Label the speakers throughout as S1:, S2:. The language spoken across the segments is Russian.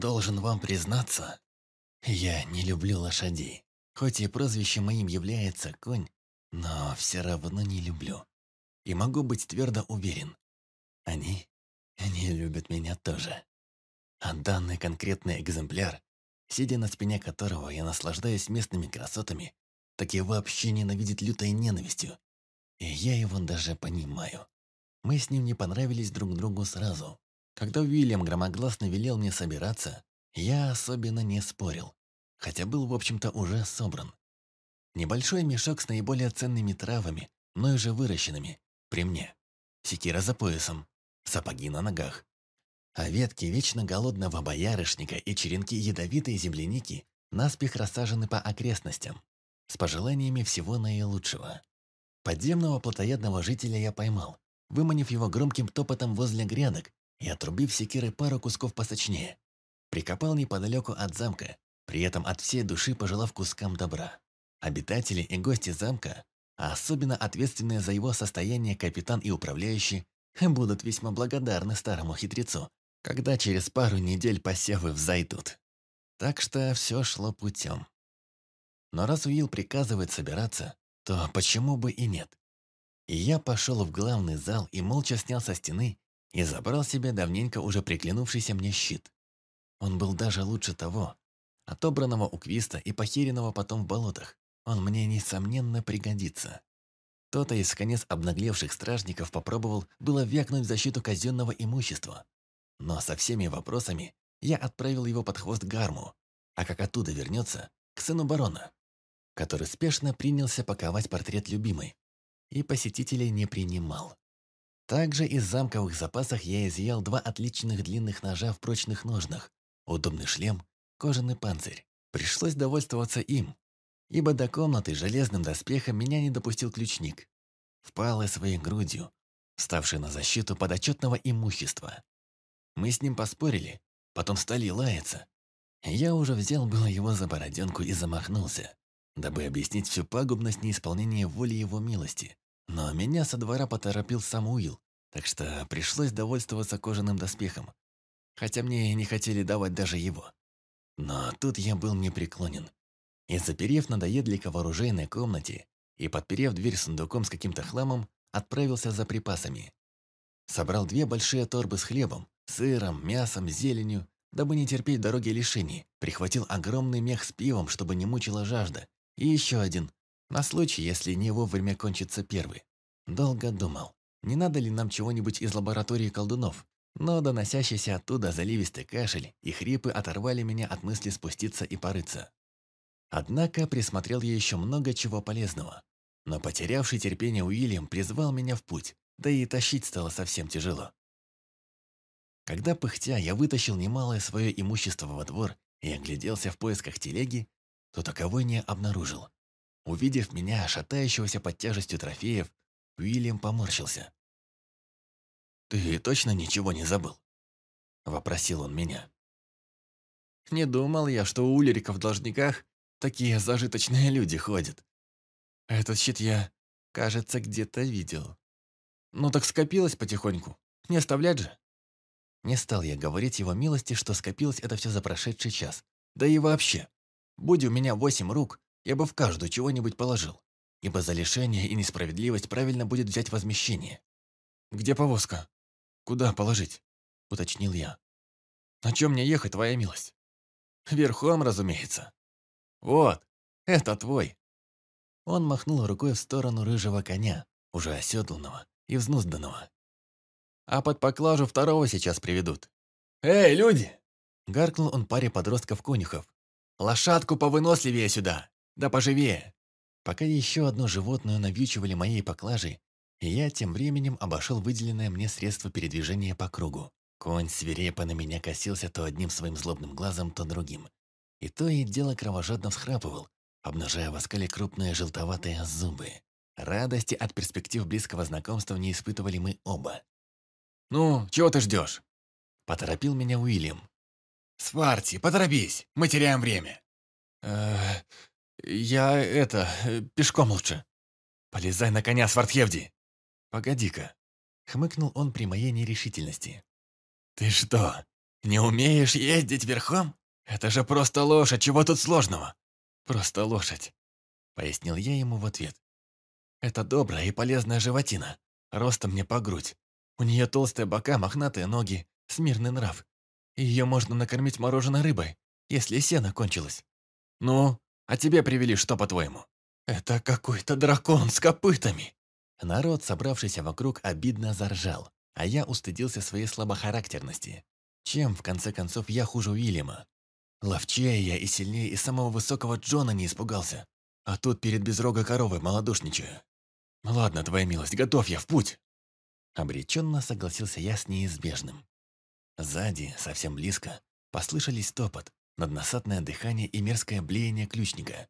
S1: должен вам признаться, я не люблю лошадей. Хоть и прозвище моим является конь, но все равно не люблю. И могу быть твердо уверен. Они не любят меня тоже. А данный конкретный экземпляр, сидя на спине которого я наслаждаюсь местными красотами, так и вообще ненавидит лютой ненавистью. И я его даже понимаю. Мы с ним не понравились друг другу сразу. Когда Уильям громогласно велел мне собираться, я особенно не спорил, хотя был, в общем-то, уже собран. Небольшой мешок с наиболее ценными травами, но и же выращенными, при мне. Секира за поясом, сапоги на ногах. А ветки вечно голодного боярышника и черенки ядовитой земляники наспех рассажены по окрестностям, с пожеланиями всего наилучшего. Подземного плотоядного жителя я поймал, выманив его громким топотом возле грядок и отрубив секирой пару кусков посочнее. Прикопал неподалеку от замка, при этом от всей души пожелав кускам добра. Обитатели и гости замка, а особенно ответственные за его состояние капитан и управляющий, будут весьма благодарны старому хитрецу, когда через пару недель посевы взойдут. Так что все шло путем. Но раз Уилл приказывает собираться, то почему бы и нет? И я пошел в главный зал и молча снял со стены и забрал себе давненько уже приглянувшийся мне щит. Он был даже лучше того, отобранного у Квиста и похеренного потом в болотах. Он мне, несомненно, пригодится. Кто-то из конец обнаглевших стражников попробовал было вякнуть в защиту казенного имущества. Но со всеми вопросами я отправил его под хвост Гарму, а как оттуда вернется, к сыну барона, который спешно принялся паковать портрет любимой и посетителей не принимал. Также из замковых запасов я изъял два отличных длинных ножа в прочных ножнах, удобный шлем, кожаный панцирь. Пришлось довольствоваться им, ибо до комнаты железным доспехом меня не допустил ключник, впалый своей грудью, ставший на защиту подотчетного имущества. Мы с ним поспорили, потом стали лаяться. Я уже взял было его за бороденку и замахнулся, дабы объяснить всю пагубность неисполнения воли его милости. Но меня со двора поторопил сам Уилл, так что пришлось довольствоваться кожаным доспехом, хотя мне не хотели давать даже его. Но тут я был непреклонен. И заперев надоедлика в оружейной комнате и подперев дверь сундуком с каким-то хламом, отправился за припасами. Собрал две большие торбы с хлебом, сыром, мясом, зеленью, дабы не терпеть дороги лишений. Прихватил огромный мех с пивом, чтобы не мучила жажда. И еще один, на случай, если не вовремя кончится первый. Долго думал, не надо ли нам чего-нибудь из лаборатории колдунов, но доносящийся оттуда заливистый кашель и хрипы оторвали меня от мысли спуститься и порыться. Однако присмотрел я еще много чего полезного. Но потерявший терпение Уильям призвал меня в путь, да и тащить стало совсем тяжело. Когда пыхтя я вытащил немалое свое имущество во двор и огляделся в поисках телеги, то таковой не обнаружил. Увидев меня, шатающегося под тяжестью трофеев, Уильям поморщился. «Ты точно ничего не забыл?» – вопросил он меня. «Не думал я, что у Улерика в должниках Такие зажиточные люди ходят. Этот щит я, кажется, где-то видел. Ну так скопилось потихоньку. Не оставлять же. Не стал я говорить его милости, что скопилось это все за прошедший час. Да и вообще, будь у меня восемь рук, я бы в каждую чего-нибудь положил. Ибо за лишение и несправедливость правильно будет взять возмещение. «Где повозка? Куда положить?» – уточнил я. «На чем мне ехать, твоя милость?» «Верхом, разумеется». «Вот, это твой!» Он махнул рукой в сторону рыжего коня, уже оседланного и взнузданного. «А под поклажу второго сейчас приведут». «Эй, люди!» Гаркнул он паре подростков-конюхов. «Лошадку повыносливее сюда! Да поживее!» Пока еще одно животное навьючивали моей поклажей, я тем временем обошел выделенное мне средство передвижения по кругу. Конь свирепо на меня косился то одним своим злобным глазом, то другим. И то и дело кровожадно всхрапывал, обнажая в оскале крупные желтоватые зубы. Радости от перспектив близкого знакомства не испытывали мы оба. «Ну, чего ты ждешь?» Поторопил меня Уильям. «Сварти, поторопись, мы теряем время». «Э, я это, пешком лучше». «Полезай на коня, Свартхевди!» «Погоди-ка», — хмыкнул он при моей нерешительности. «Ты что, Не умеешь ездить верхом? Это же просто лошадь, чего тут сложного? Просто лошадь, пояснил я ему в ответ. Это добрая и полезная животина, ростом мне по грудь. У нее толстые бока, мохнатые ноги, смирный нрав. Ее можно накормить мороженой рыбой, если сено кончилось. Ну, а тебе привели что, по-твоему? Это какой-то дракон с копытами. Народ, собравшийся вокруг, обидно заржал, а я устыдился своей слабохарактерности. Чем, в конце концов, я хуже Уильяма? Ловчее я и сильнее и самого высокого Джона не испугался. А тут перед безрогой коровой малодушничаю. Ладно, твоя милость, готов я в путь. Обреченно согласился я с неизбежным. Сзади, совсем близко, послышались топот, надносатное дыхание и мерзкое блеяние ключника,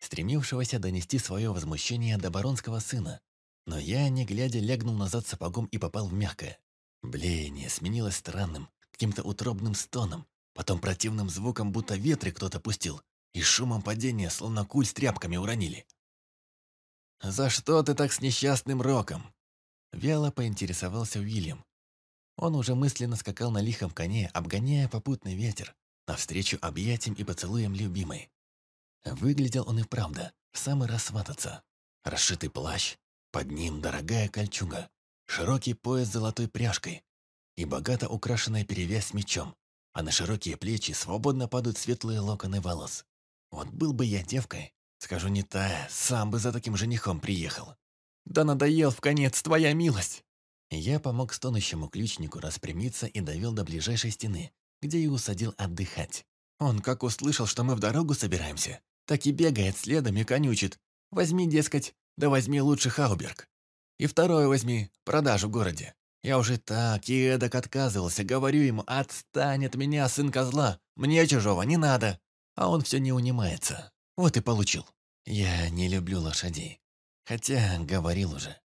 S1: стремившегося донести свое возмущение до баронского сына. Но я, не глядя, лягнул назад сапогом и попал в мягкое. Блеяние сменилось странным, каким-то утробным стоном, потом противным звуком, будто ветры кто-то пустил, и шумом падения, словно куль с тряпками уронили. «За что ты так с несчастным роком?» Вяло поинтересовался Уильям. Он уже мысленно скакал на лихом коне, обгоняя попутный ветер, навстречу объятиям и поцелуям любимой. Выглядел он и правда, в самый раз свататься. Расшитый плащ, под ним дорогая кольчуга, широкий пояс с золотой пряжкой и богато украшенная перевязь мечом, а на широкие плечи свободно падают светлые локоны волос. Вот был бы я девкой, скажу не та, сам бы за таким женихом приехал. Да надоел в конец, твоя милость!» Я помог стонущему ключнику распрямиться и довел до ближайшей стены, где и усадил отдыхать. Он как услышал, что мы в дорогу собираемся, так и бегает следом и конючит. Возьми, дескать, да возьми лучше Хауберг. И второе возьми, продажу в городе. Я уже так и эдак отказывался, говорю ему, отстань от меня, сын козла, мне чужого не надо. А он все не унимается. Вот и получил. Я не люблю лошадей. Хотя, говорил уже.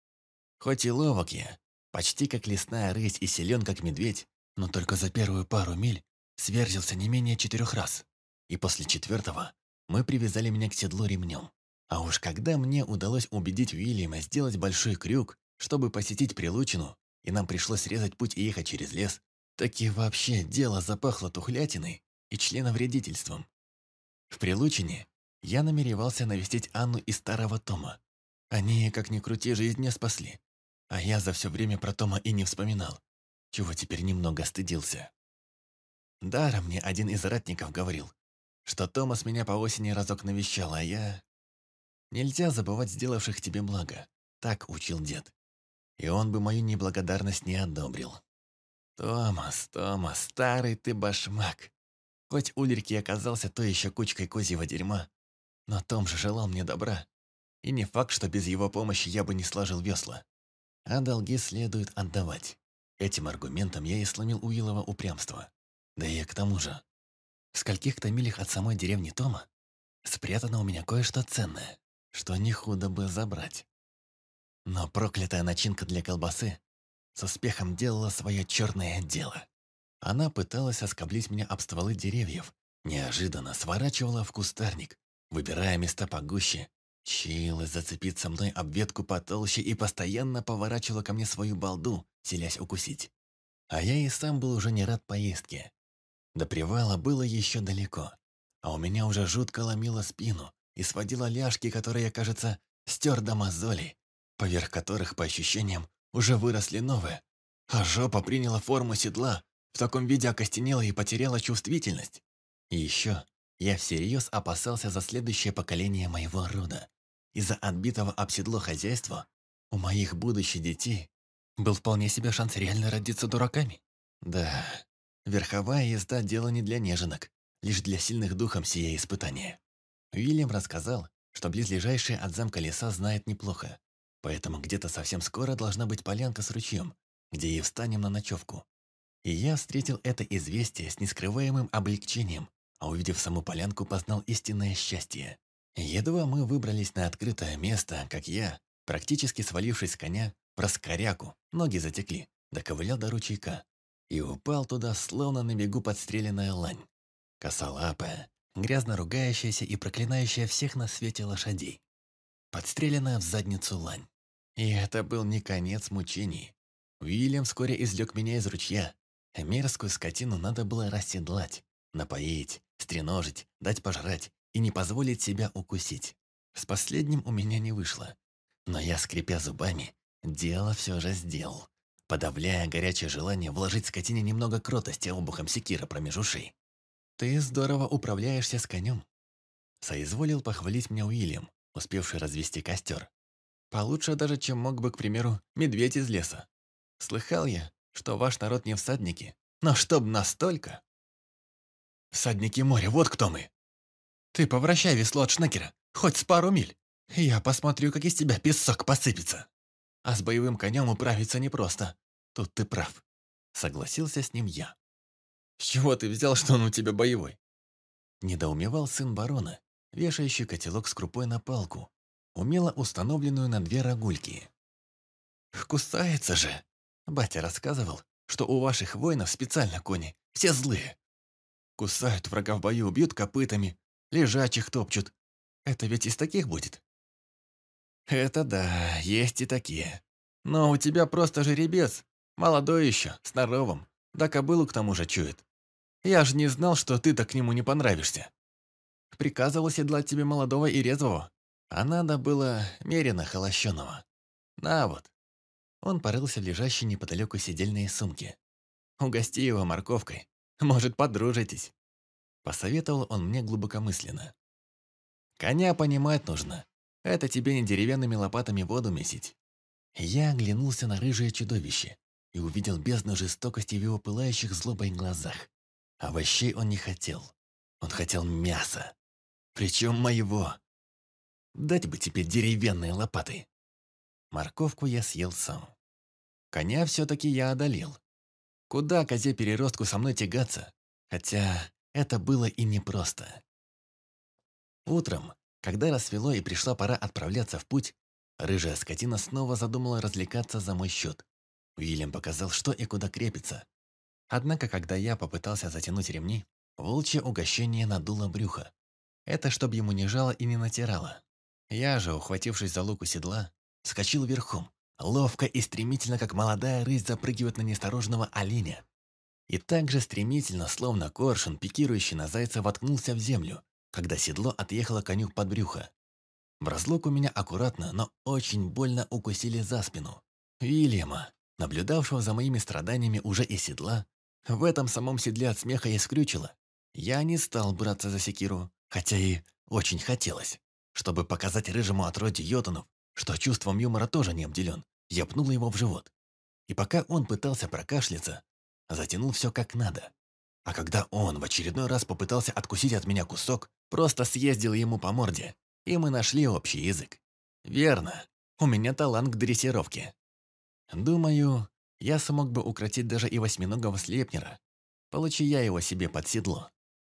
S1: Хоть и ловок я, почти как лесная рысь и силен как медведь, но только за первую пару миль сверзился не менее четырех раз. И после четвертого мы привязали меня к седлу ремнем. А уж когда мне удалось убедить Уильяма сделать большой крюк, чтобы посетить Прилучину, и нам пришлось срезать путь и ехать через лес, так и вообще дело запахло тухлятиной и членовредительством. В Прилучине я намеревался навестить Анну из старого Тома. Они, как ни крути, жизнь не спасли. А я за все время про Тома и не вспоминал, чего теперь немного стыдился. Даром мне один из ратников говорил, что Томас меня по осени разок навещал, а я... Нельзя забывать сделавших тебе благо. Так учил дед. И он бы мою неблагодарность не одобрил. Томас, Томас, старый ты башмак. Хоть Ульрик и оказался той еще кучкой козьего дерьма, но Том же желал мне добра. И не факт, что без его помощи я бы не сложил весла. А долги следует отдавать. Этим аргументом я и сломил Уилова упрямство. Да и к тому же, в скольких-то милях от самой деревни Тома спрятано у меня кое-что ценное, что не худо бы забрать. Но проклятая начинка для колбасы с успехом делала свое черное дело. Она пыталась оскоблить меня об стволы деревьев, неожиданно сворачивала в кустарник, выбирая места погуще, чилась зацепиться мной об ветку потолще и постоянно поворачивала ко мне свою балду, селясь укусить. А я и сам был уже не рад поездке. До привала было еще далеко, а у меня уже жутко ломило спину и сводило ляжки, которые, кажется, стер до мозолей, поверх которых, по ощущениям, уже выросли новые. А жопа приняла форму седла, в таком виде окостенела и потеряла чувствительность. И еще я всерьез опасался за следующее поколение моего рода. Из-за отбитого об седло хозяйства у моих будущих детей был вполне себе шанс реально родиться дураками. Да, Верховая езда – дело не для неженок, лишь для сильных духом сие испытание. Уильям рассказал, что близлежащие от замка леса знает неплохо, поэтому где-то совсем скоро должна быть полянка с ручьем, где и встанем на ночевку. И я встретил это известие с нескрываемым облегчением, а увидев саму полянку, познал истинное счастье. Едва мы выбрались на открытое место, как я, практически свалившись с коня, в раскоряку, ноги затекли, доковылял до ручейка и упал туда, словно на бегу подстреленная лань. Косолапая, грязно ругающаяся и проклинающая всех на свете лошадей. Подстреленная в задницу лань. И это был не конец мучений. Уильям вскоре извлек меня из ручья, Мерзкую скотину надо было расседлать, напоить, стреножить, дать пожрать и не позволить себя укусить. С последним у меня не вышло. Но я, скрипя зубами, дело все же сделал, подавляя горячее желание вложить скотине немного кротости обухом секира промеж ушей. «Ты здорово управляешься с конем», — соизволил похвалить меня Уильям, успевший развести костер. «Получше даже, чем мог бы, к примеру, медведь из леса. Слыхал я, что ваш народ не всадники, но чтоб настолько...» «Всадники моря, вот кто мы!» «Ты повращай весло от шнекера, хоть с пару миль. Я посмотрю, как из тебя песок посыпется. А с боевым конем управиться непросто. Тут ты прав. Согласился с ним я. С чего ты взял, что он у тебя боевой? Недоумевал сын барона, вешающий котелок с крупой на палку, умело установленную на две рогульки. «Кусается же!» Батя рассказывал, что у ваших воинов специально кони, все злые. Кусают врага в бою, бьют копытами, лежачих топчут. Это ведь из таких будет? Это да, есть и такие. Но у тебя просто жеребец, молодой еще, с норовом, да кобылу к тому же чует. Я же не знал, что ты-то к нему не понравишься. Приказывал седлать тебе молодого и резвого, а надо было мерено холощеного. На вот. Он порылся в лежащей неподалеку сидельной сумке. Угости его морковкой, может, подружитесь. Посоветовал он мне глубокомысленно. Коня понимать нужно. Это тебе не деревянными лопатами воду месить. Я оглянулся на рыжее чудовище и увидел бездну жестокости в его пылающих злобой глазах. Овощей он не хотел. Он хотел мяса. Причем моего. Дать бы тебе деревянные лопаты. Морковку я съел сам. Коня все-таки я одолел. Куда козе-переростку со мной тягаться? Хотя это было и непросто. Утром, когда рассвело и пришла пора отправляться в путь, рыжая скотина снова задумала развлекаться за мой счет. Уильям показал, что и куда крепится. Однако, когда я попытался затянуть ремни, волчье угощение надуло брюхо. Это чтоб ему не жало и не натирало. Я же, ухватившись за луку седла, скочил верхом, ловко и стремительно, как молодая рысь запрыгивает на неосторожного оленя. И так же стремительно, словно коршун, пикирующий на зайца, воткнулся в землю, когда седло отъехало коню под брюхо. В разлуку меня аккуратно, но очень больно укусили за спину. Вильяма, наблюдавшего за моими страданиями уже из седла, в этом самом седле от смеха и скрючило. Я не стал браться за секиру, хотя и очень хотелось. Чтобы показать рыжему отродью Йотунов, что чувством юмора тоже не обделен, я пнул его в живот. И пока он пытался прокашляться, затянул все как надо. А когда он в очередной раз попытался откусить от меня кусок, просто съездил ему по морде, и мы нашли общий язык. Верно, у меня талант к дрессировке. Думаю, я смог бы укротить даже и восьминогого слепнера, получи я его себе под седло.